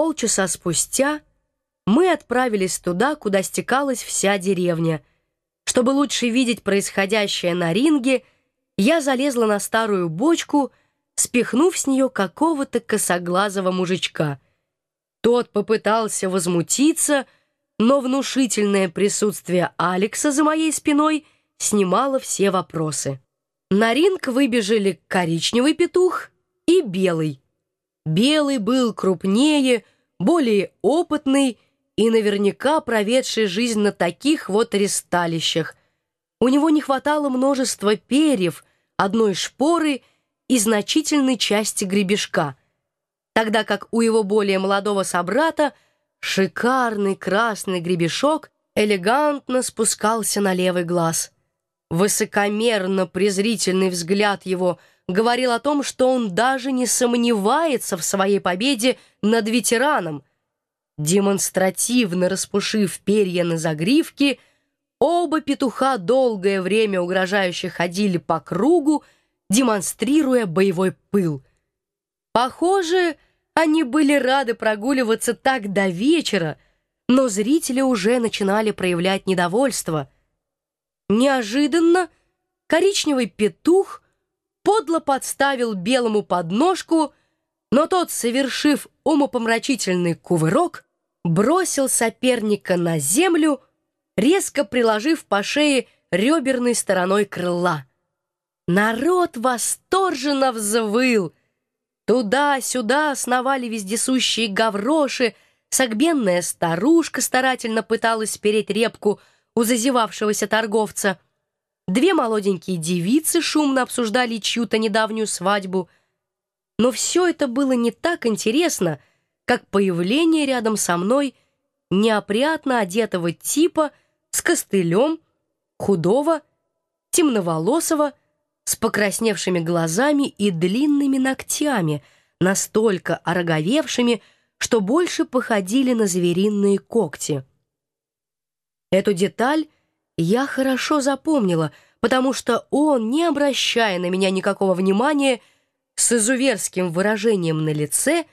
Полчаса спустя мы отправились туда, куда стекалась вся деревня. Чтобы лучше видеть происходящее на ринге, я залезла на старую бочку, спихнув с нее какого-то косоглазого мужичка. Тот попытался возмутиться, но внушительное присутствие Алекса за моей спиной снимало все вопросы. На ринг выбежали коричневый петух и белый. Белый был крупнее, более опытный и наверняка проведший жизнь на таких вот ресталищах. У него не хватало множества перьев, одной шпоры и значительной части гребешка, тогда как у его более молодого собрата шикарный красный гребешок элегантно спускался на левый глаз — Высокомерно-презрительный взгляд его говорил о том, что он даже не сомневается в своей победе над ветераном. Демонстративно распушив перья на загривке, оба петуха долгое время угрожающе ходили по кругу, демонстрируя боевой пыл. Похоже, они были рады прогуливаться так до вечера, но зрители уже начинали проявлять недовольство — Неожиданно коричневый петух подло подставил белому подножку, но тот, совершив умопомрачительный кувырок, бросил соперника на землю, резко приложив по шее реберной стороной крыла. Народ восторженно взвыл. Туда-сюда сновали вездесущие гавроши, согбенная старушка старательно пыталась спереть репку — у зазевавшегося торговца. Две молоденькие девицы шумно обсуждали чью-то недавнюю свадьбу. Но все это было не так интересно, как появление рядом со мной неопрятно одетого типа с костылем, худого, темноволосого, с покрасневшими глазами и длинными ногтями, настолько ороговевшими, что больше походили на звериные когти. Эту деталь я хорошо запомнила, потому что он, не обращая на меня никакого внимания, с изуверским выражением на лице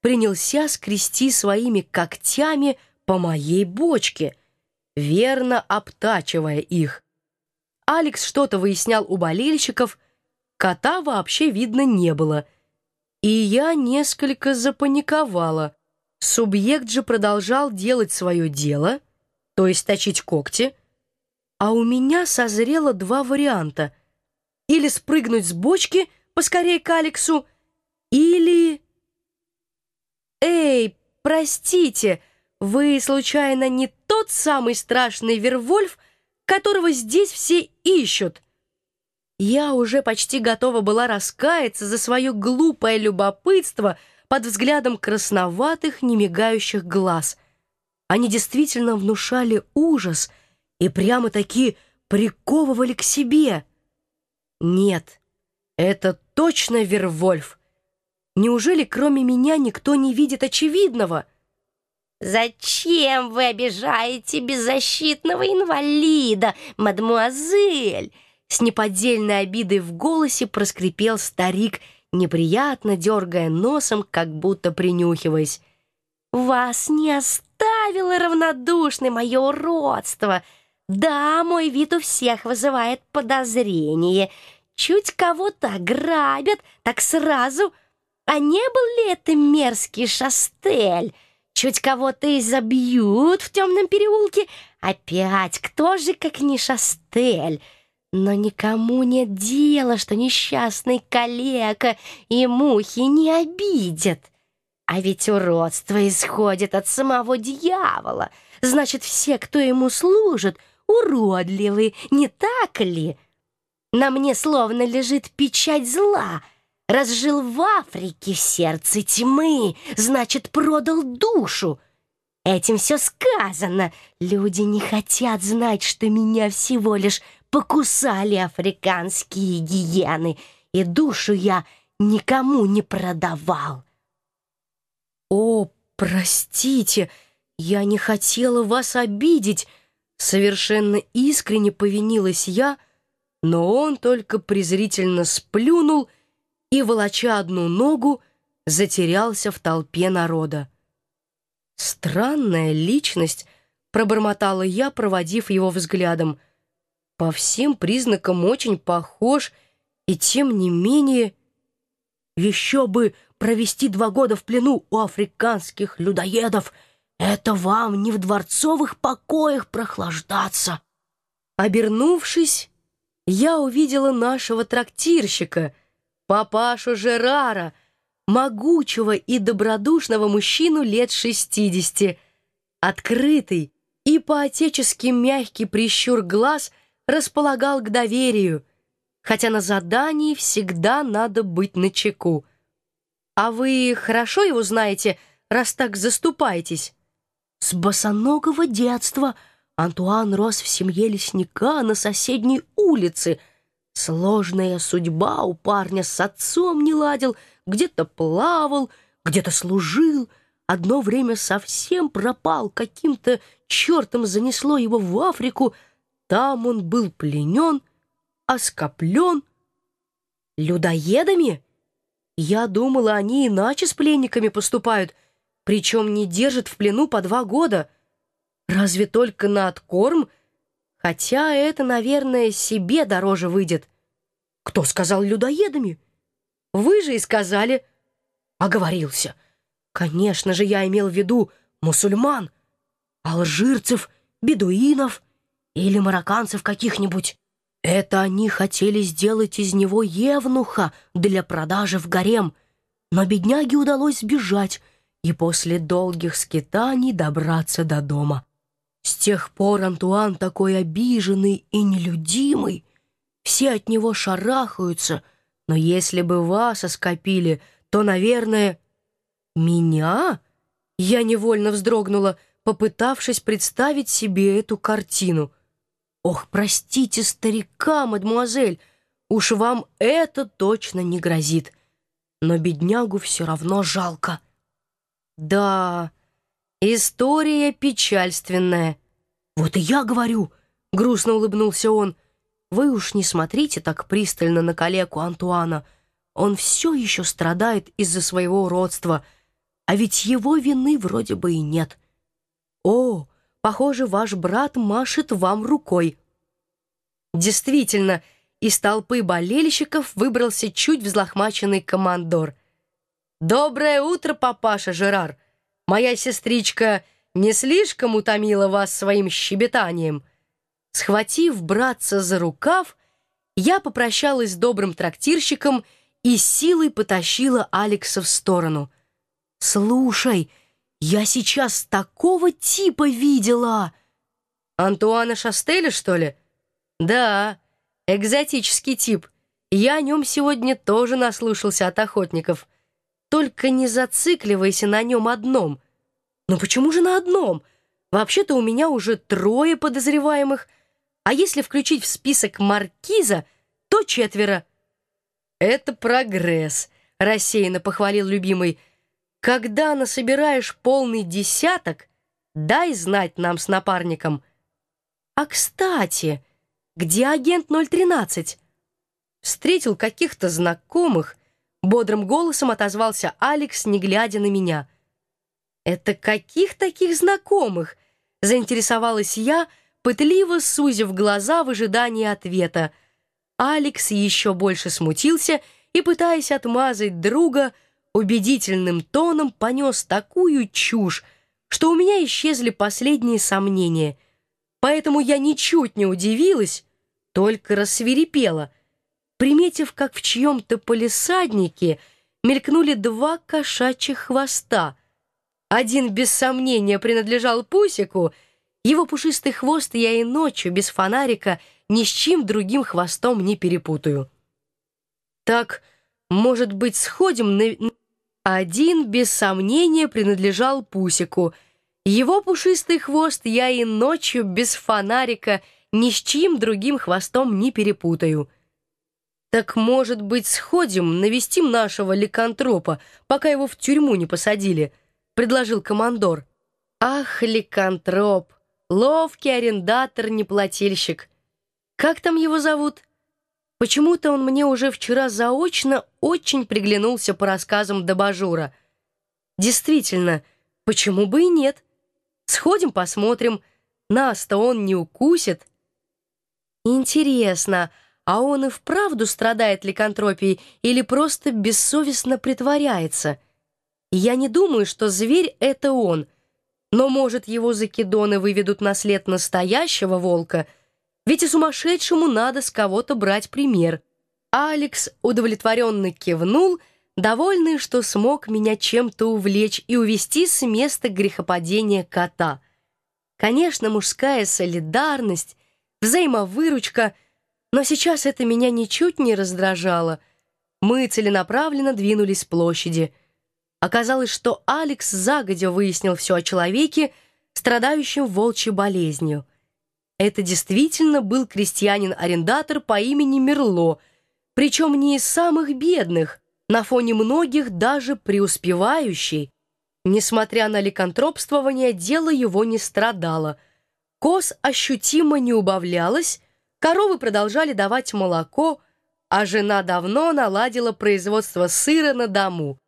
принялся скрести своими когтями по моей бочке, верно обтачивая их. Алекс что-то выяснял у болельщиков, кота вообще видно не было, и я несколько запаниковала. Субъект же продолжал делать свое дело — то есть точить когти, а у меня созрело два варианта. Или спрыгнуть с бочки поскорее к Алексу, или... «Эй, простите, вы, случайно, не тот самый страшный Вервольф, которого здесь все ищут?» Я уже почти готова была раскаяться за свое глупое любопытство под взглядом красноватых, немигающих глаз — они действительно внушали ужас и прямо-таки приковывали к себе. Нет, это точно Вервольф. Неужели кроме меня никто не видит очевидного? «Зачем вы обижаете беззащитного инвалида, мадмуазель?» С неподдельной обидой в голосе проскрипел старик, неприятно дергая носом, как будто принюхиваясь. «Вас не оставило равнодушным мое уродство. Да, мой вид у всех вызывает подозрение. Чуть кого-то ограбят, так сразу... А не был ли это мерзкий шастель? Чуть кого-то изобьют в темном переулке. Опять, кто же, как не шастель?» Но никому нет дела, что несчастный калека и мухи не обидят. А ведь уродство исходит от самого дьявола. Значит, все, кто ему служит, уродливы, не так ли? На мне словно лежит печать зла. Разжил в Африке в сердце тьмы, значит, продал душу. Этим все сказано. Люди не хотят знать, что меня всего лишь покусали африканские гиены, и душу я никому не продавал. «О, простите, я не хотела вас обидеть!» Совершенно искренне повинилась я, но он только презрительно сплюнул и, волоча одну ногу, затерялся в толпе народа. Странная личность, пробормотала я, проводив его взглядом. По всем признакам очень похож, и тем не менее... Еще бы провести два года в плену у африканских людоедов. Это вам не в дворцовых покоях прохлаждаться. Обернувшись, я увидела нашего трактирщика, папашу Жерара, могучего и добродушного мужчину лет шестидесяти. Открытый и по-отечески мягкий прищур глаз располагал к доверию, хотя на задании всегда надо быть начеку. «А вы хорошо его знаете, раз так заступаетесь?» «С босоногого детства Антуан рос в семье лесника на соседней улице. Сложная судьба у парня с отцом не ладил, где-то плавал, где-то служил, одно время совсем пропал, каким-то чертом занесло его в Африку, там он был пленен, оскоплен. Людоедами? Я думала, они иначе с пленниками поступают, причем не держат в плену по два года. Разве только на откорм? Хотя это, наверное, себе дороже выйдет. Кто сказал людоедами? Вы же и сказали. Оговорился. Конечно же, я имел в виду мусульман, алжирцев, бедуинов или марокканцев каких-нибудь. Это они хотели сделать из него евнуха для продажи в гарем, но бедняге удалось сбежать и после долгих скитаний добраться до дома. С тех пор Антуан такой обиженный и нелюдимый. Все от него шарахаются, но если бы вас оскопили, то, наверное... Меня? Я невольно вздрогнула, попытавшись представить себе эту картину. Ох, простите старика, мадемуазель, уж вам это точно не грозит. Но беднягу все равно жалко. Да, История печальственная. Вот и я говорю, грустно улыбнулся он. Вы уж не смотрите так пристально на коллегу Антуана. Он все еще страдает из-за своего уродства, а ведь его вины вроде бы и нет. О, похоже, ваш брат машет вам рукой. Действительно, из толпы болельщиков выбрался чуть взлохмаченный командор. «Доброе утро, папаша Жерар!» Моя сестричка не слишком утомила вас своим щебетанием?» Схватив братца за рукав, я попрощалась с добрым трактирщиком и силой потащила Алекса в сторону. «Слушай, я сейчас такого типа видела!» «Антуана Шастеля, что ли?» «Да, экзотический тип. Я о нем сегодня тоже наслушался от охотников». Только не зацикливайся на нем одном. Но почему же на одном? Вообще-то у меня уже трое подозреваемых. А если включить в список маркиза, то четверо. Это прогресс, рассеянно похвалил любимый. Когда насобираешь полный десяток, дай знать нам с напарником. А, кстати, где агент 013? Встретил каких-то знакомых, Бодрым голосом отозвался Алекс, не глядя на меня. «Это каких таких знакомых?» Заинтересовалась я, пытливо сузив глаза в ожидании ответа. Алекс еще больше смутился и, пытаясь отмазать друга, убедительным тоном понес такую чушь, что у меня исчезли последние сомнения. Поэтому я ничуть не удивилась, только рассверепела — приметив, как в чьем-то полисаднике мелькнули два кошачьих хвоста. Один, без сомнения, принадлежал Пусику, его пушистый хвост я и ночью без фонарика ни с чем другим хвостом не перепутаю. Так, может быть, сходим на... Один, без сомнения, принадлежал Пусику. Его пушистый хвост я и ночью без фонарика ни с чьим другим хвостом не перепутаю. «Так, может быть, сходим, навестим нашего ликантропа, пока его в тюрьму не посадили?» — предложил командор. «Ах, ликантроп! Ловкий арендатор-неплательщик! Как там его зовут?» Почему-то он мне уже вчера заочно очень приглянулся по рассказам Добажура. Действительно, Почему бы и нет? Сходим посмотрим. Нас-то он не укусит. Интересно, а он и вправду страдает ликантропией или просто бессовестно притворяется? Я не думаю, что зверь — это он. Но, может, его закидоны выведут на след настоящего волка? Ведь и сумасшедшему надо с кого-то брать пример. Алекс удовлетворенно кивнул — довольный, что смог меня чем-то увлечь и увести с места грехопадения кота. Конечно, мужская солидарность, взаимовыручка, но сейчас это меня ничуть не раздражало. Мы целенаправленно двинулись с площади. Оказалось, что Алекс загодя выяснил все о человеке, страдающем волчьей болезнью. Это действительно был крестьянин-арендатор по имени Мерло, причем не из самых бедных — на фоне многих даже преуспевающий. Несмотря на ликантропствование, дело его не страдало. Коз ощутимо не убавлялось, коровы продолжали давать молоко, а жена давно наладила производство сыра на дому.